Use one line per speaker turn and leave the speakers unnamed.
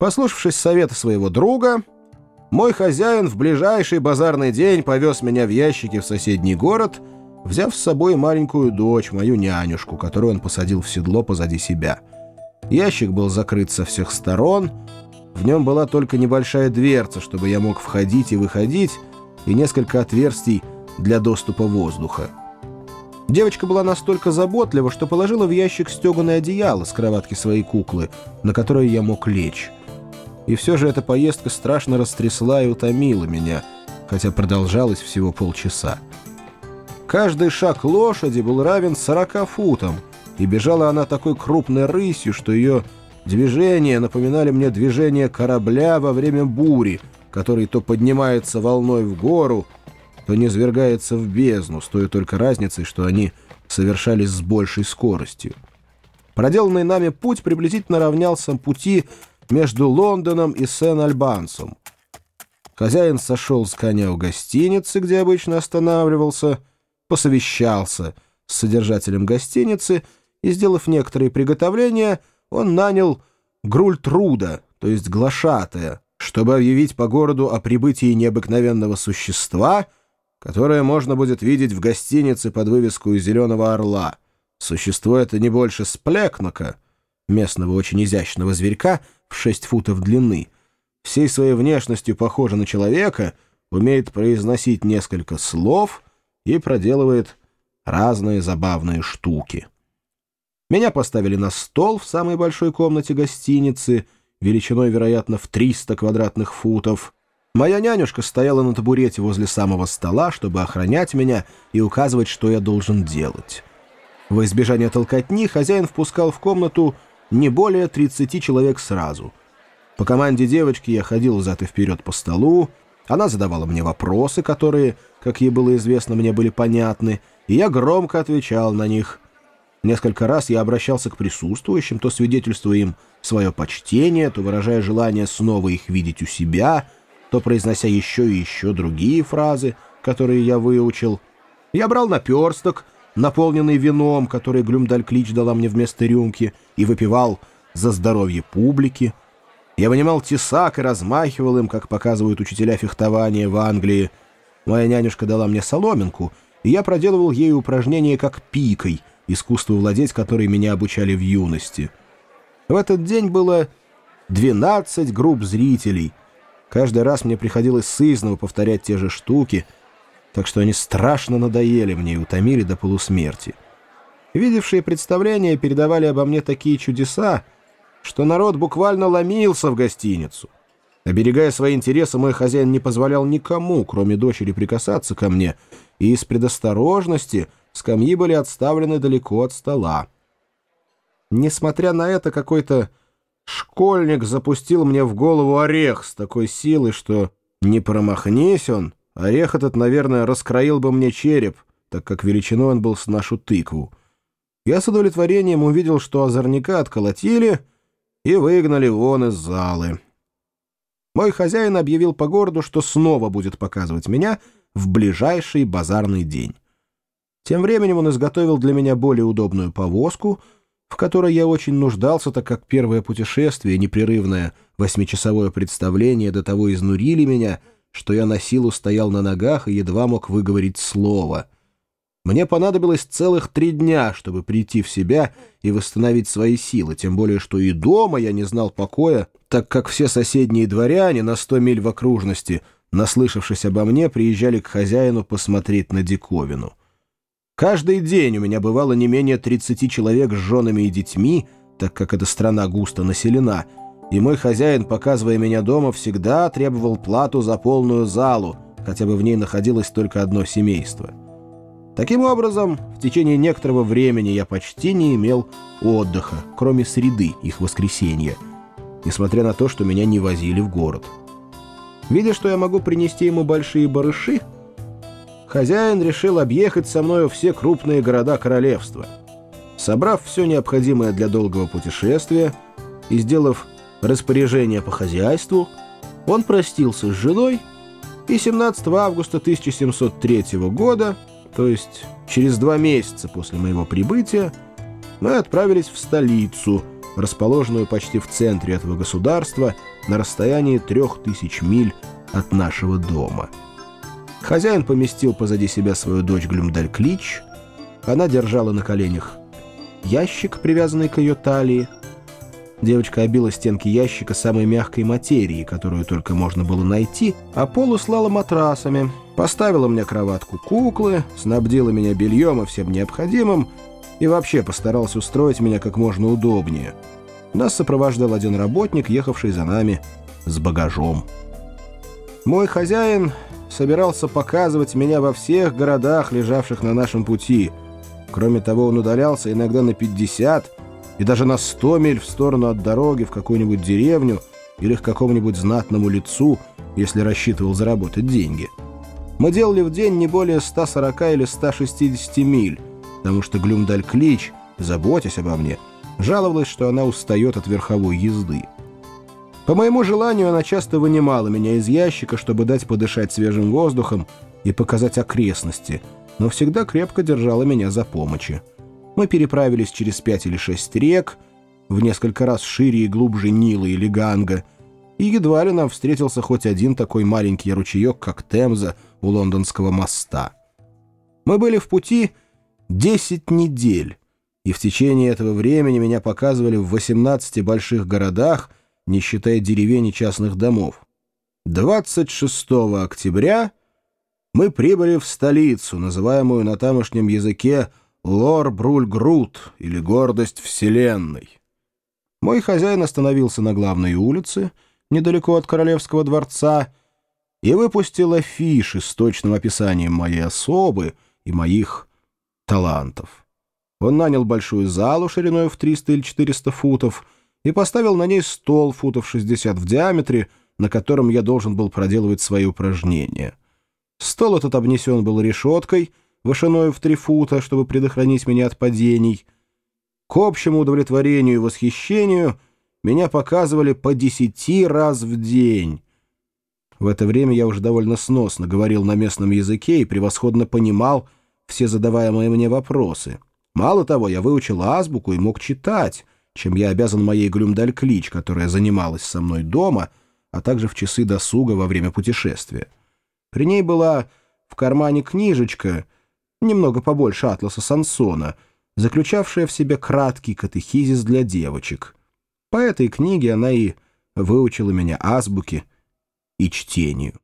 Послушавшись совета своего друга, мой хозяин в ближайший базарный день повез меня в ящике в соседний город, взяв с собой маленькую дочь, мою нянюшку, которую он посадил в седло позади себя. Ящик был закрыт со всех сторон, в нем была только небольшая дверца, чтобы я мог входить и выходить, и несколько отверстий для доступа воздуха. Девочка была настолько заботлива, что положила в ящик стеганое одеяло с кроватки своей куклы, на которое я мог лечь. И все же эта поездка страшно растрясла и утомила меня, хотя продолжалась всего полчаса. Каждый шаг лошади был равен 40 футам, и бежала она такой крупной рысью, что ее движения напоминали мне движение корабля во время бури, который то поднимается волной в гору, то низвергается в бездну, с той только разницей, что они совершались с большей скоростью. Проделанный нами путь приблизительно равнялся пути между Лондоном и Сен-Альбансом. Хозяин сошел с коня у гостиницы, где обычно останавливался, посовещался с содержателем гостиницы и, сделав некоторые приготовления, он нанял Грультруда, то есть глашатая, чтобы объявить по городу о прибытии необыкновенного существа — которое можно будет видеть в гостинице под вывеску «Зеленого орла». Существо это не больше сплекнока, местного очень изящного зверька в 6 футов длины, всей своей внешностью похоже на человека, умеет произносить несколько слов и проделывает разные забавные штуки. Меня поставили на стол в самой большой комнате гостиницы, величиной, вероятно, в 300 квадратных футов, Моя нянюшка стояла на табурете возле самого стола, чтобы охранять меня и указывать, что я должен делать. Во избежание толкотни хозяин впускал в комнату не более 30 человек сразу. По команде девочки я ходил взад и вперед по столу, она задавала мне вопросы, которые, как ей было известно, мне были понятны, и я громко отвечал на них. Несколько раз я обращался к присутствующим, то свидетельствуя им свое почтение, то выражая желание снова их видеть у себя — то произнося еще и еще другие фразы, которые я выучил. Я брал наперсток, наполненный вином, который Глюмдальклич дала мне вместо рюмки, и выпивал за здоровье публики. Я вынимал тесак и размахивал им, как показывают учителя фехтования в Англии. Моя нянюшка дала мне соломинку, и я проделывал ею упражнения как пикой, искусство владеть которой меня обучали в юности. В этот день было 12 групп зрителей — Каждый раз мне приходилось сызново повторять те же штуки, так что они страшно надоели мне и утомили до полусмерти. Видевшие представления передавали обо мне такие чудеса, что народ буквально ломился в гостиницу. Оберегая свои интересы, мой хозяин не позволял никому, кроме дочери, прикасаться ко мне, и из предосторожности скамьи были отставлены далеко от стола. Несмотря на это, какой-то Школьник запустил мне в голову орех с такой силой, что не промахнись он, орех этот, наверное, раскроил бы мне череп, так как величиной он был с нашу тыкву. Я с удовлетворением увидел, что озорника отколотили и выгнали вон из залы. Мой хозяин объявил по городу, что снова будет показывать меня в ближайший базарный день. Тем временем он изготовил для меня более удобную повозку — в которой я очень нуждался, так как первое путешествие, непрерывное восьмичасовое представление до того изнурили меня, что я на силу стоял на ногах и едва мог выговорить слово. Мне понадобилось целых три дня, чтобы прийти в себя и восстановить свои силы, тем более что и дома я не знал покоя, так как все соседние дворяне на сто миль в окружности, наслышавшись обо мне, приезжали к хозяину посмотреть на диковину. Каждый день у меня бывало не менее 30 человек с женами и детьми, так как эта страна густо населена, и мой хозяин, показывая меня дома, всегда требовал плату за полную залу, хотя бы в ней находилось только одно семейство. Таким образом, в течение некоторого времени я почти не имел отдыха, кроме среды их воскресенья, несмотря на то, что меня не возили в город. Видя, что я могу принести ему большие барыши, хозяин решил объехать со мною все крупные города королевства. Собрав все необходимое для долгого путешествия и сделав распоряжение по хозяйству, он простился с женой, и 17 августа 1703 года, то есть через два месяца после моего прибытия, мы отправились в столицу, расположенную почти в центре этого государства на расстоянии трех тысяч миль от нашего дома. Хозяин поместил позади себя свою дочь Глюмдаль-Клич. Она держала на коленях ящик, привязанный к ее талии. Девочка обила стенки ящика самой мягкой материи, которую только можно было найти, а пол услала матрасами, поставила мне кроватку куклы, снабдила меня бельем и всем необходимым и вообще постарался устроить меня как можно удобнее. Нас сопровождал один работник, ехавший за нами с багажом. Мой хозяин собирался показывать меня во всех городах, лежавших на нашем пути. Кроме того, он удалялся иногда на 50 и даже на 100 миль в сторону от дороги в какую-нибудь деревню или к какому-нибудь знатному лицу, если рассчитывал заработать деньги. Мы делали в день не более 140 или 160 миль, потому что Глюмдаль-Клич, заботясь обо мне, жаловалась, что она устает от верховой езды. По моему желанию, она часто вынимала меня из ящика, чтобы дать подышать свежим воздухом и показать окрестности, но всегда крепко держала меня за помощи. Мы переправились через пять или шесть рек, в несколько раз шире и глубже Нила или Ганга, и едва ли нам встретился хоть один такой маленький ручеек, как Темза у лондонского моста. Мы были в пути 10 недель, и в течение этого времени меня показывали в 18 больших городах — не считая деревень и частных домов. 26 октября мы прибыли в столицу, называемую на тамошнем языке Лор-Бруль-Грут или Гордость Вселенной. Мой хозяин остановился на главной улице, недалеко от Королевского дворца, и выпустил афиши с точным описанием моей особы и моих талантов. Он нанял большую залу шириной в 300 или 400 футов — и поставил на ней стол футов 60 в диаметре, на котором я должен был проделывать свои упражнения. Стол этот обнесен был решеткой, вышиной в три фута, чтобы предохранить меня от падений. К общему удовлетворению и восхищению меня показывали по десяти раз в день. В это время я уже довольно сносно говорил на местном языке и превосходно понимал все задаваемые мне вопросы. Мало того, я выучил азбуку и мог читать — чем я обязан моей Глюмдаль-Клич, которая занималась со мной дома, а также в часы досуга во время путешествия. При ней была в кармане книжечка, немного побольше атласа Сансона, заключавшая в себе краткий катехизис для девочек. По этой книге она и выучила меня азбуке и чтению.